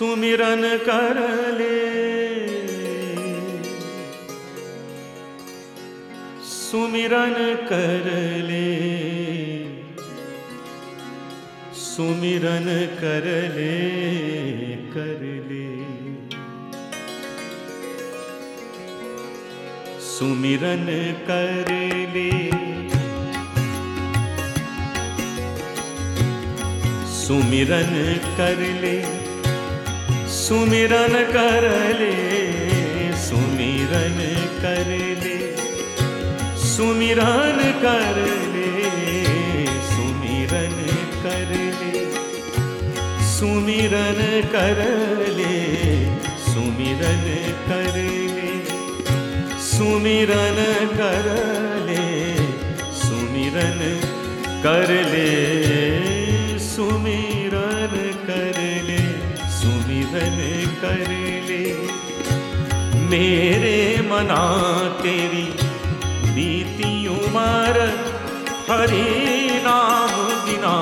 सुमिरन कर ले। सुमिरन कर ले। सुमिरन कर ले कर ले। सुमिरन कर ले। सुमिरन कर ले। सुमिरन कर ले, सुमिरन कर ले। सुमिरन कर ले, सुमिरन कर ले। सुमिरन कर ले, सुमिरन कर ले। सुमिरन कर ले, सुमिरन कर ले। सुमिरन कर ले। मेरे मना तेरी बीती उमर, हरि नाम बिना।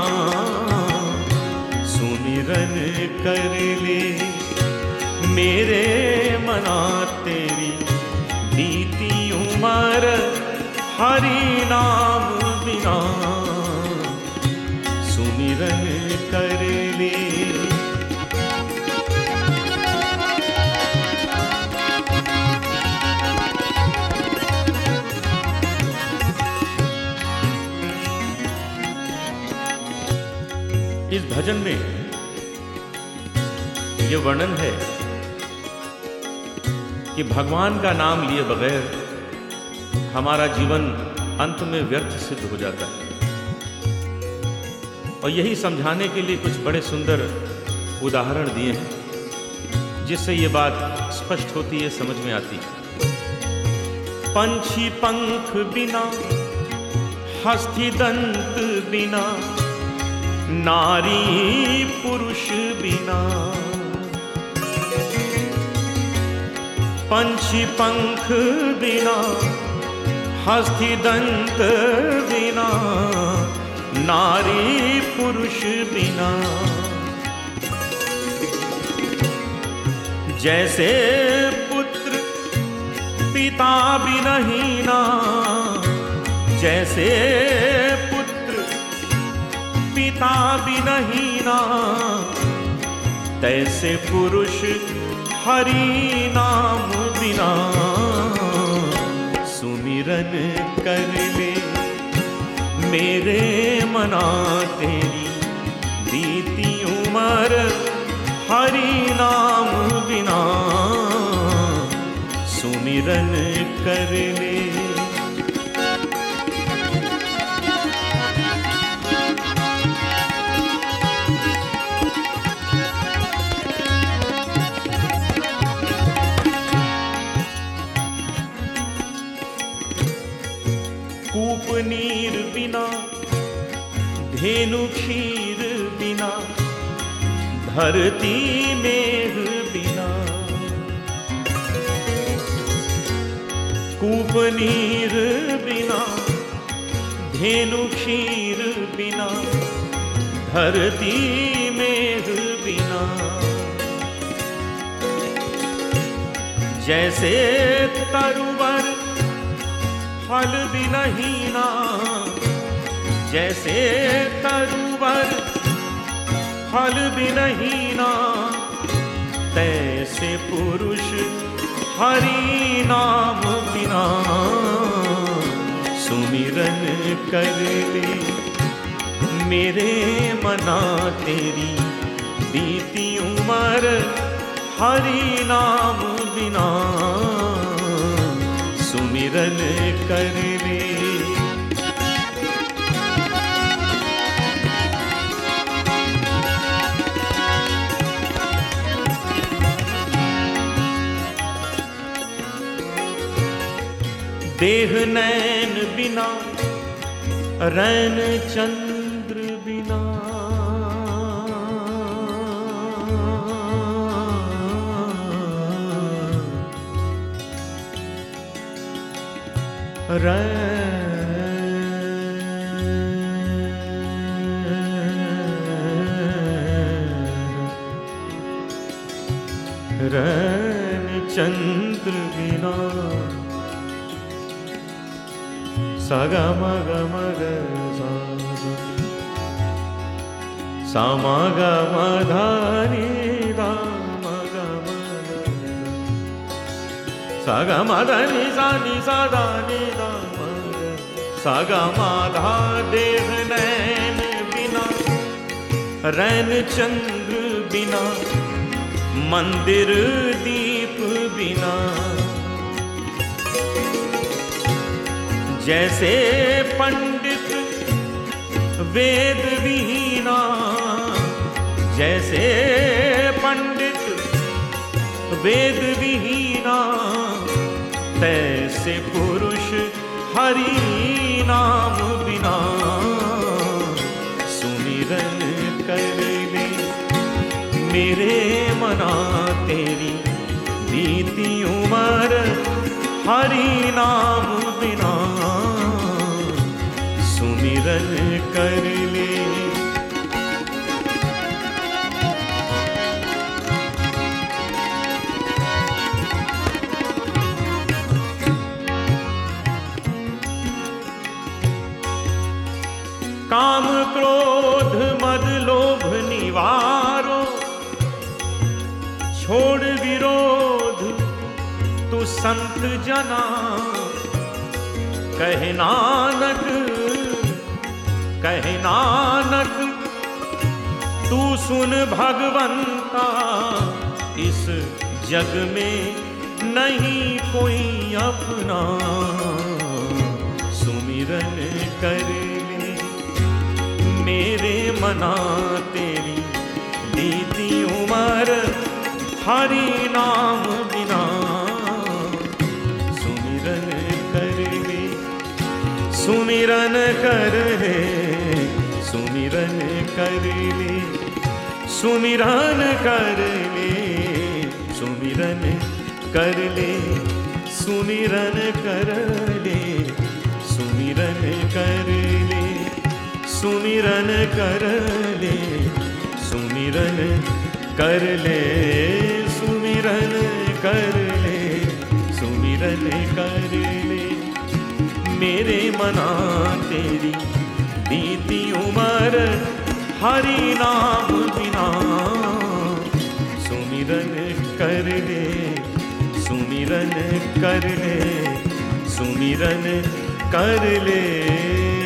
सुमिरन कर ले। मेरे मना तेरी बीती उमर, हरी नाम इस भजन में ये वर्णन है कि भगवान का नाम लिए बगैर हमारा जीवन अंत में व्यर्थ सिद्ध हो जाता है। और यही समझाने के लिए कुछ बड़े सुंदर उदाहरण दिए हैं, जिससे ये बात स्पष्ट होती है, समझ में आती है। पंछी पंख बिना हस्ती दंत बिना नारी पुरुष बिना। पंछी पंख बिना, हस्ती दंत बिना, नारी पुरुष बिना। जैसे पुत्र पिता भी नहीं ना, जैसे पिता भी नहीं ना। तैसे पुरुष हरि नाम बिना। सुमिरन कर ले, मेरे मना तेरी बीती उमर हरि नाम बिना। सुमिरन कर ले धेनु खीर बिना, धरती मेघ बिना। कूप नीर बिना, धेनु खीर बिना, धरती मेघ बिना। जैसे तरुवर फल भी नहीं ना जैसे तरुवर, फल भी नहीं ना। तैसे पुरुष हरि नाम बिना। सुमिरन कर ले मेरे मना तेरी बीती उमर, हरि नाम बिना। सुमिरन कर ले देह नैन बिना रैन चंद्र बिना। रैन रैन चंद्र बिना। సగమ గమగ సమగమధాని సగమధని సాని సాధాని సగమాధా దేహ నైన బినా रैन चंद्र बिना मंदिर दीप बिना जैसे पंडित वेद विहीना जैसे पंडित वेद विहीना तैसे पुरुष हरि नाम बिना। सुमिरन कर ले मेरे मना तेरी बीती उम्र, हरि नाम सुमिरन कर ले। काम क्रोध, मद, लोभ, निवारो। छोड़ विरोध, तू संत जना। कहे नानक कहे, नानक, तू सुन भगवंता, इस जग में नहीं कोई अपना। सुमिरन कर ले, मेरे मना तेरी बीती उम्र, हरि नाम बिना। सुमिरन कर ले, सुमिरन कर ले। सुमिरन कर ले, सुमिरन कर ले, सुमिरन कर ले, सुमिरन कर ले, सुमिरन कर ले, सुमिरन कर ले, सुमिरन कर ले, सुमिरन कर ले। मेरे मना तेरी बीती उम्र हरि नाम बिना। सुमिरन कर ले सुमिरन कर ले सुमिरन कर ले।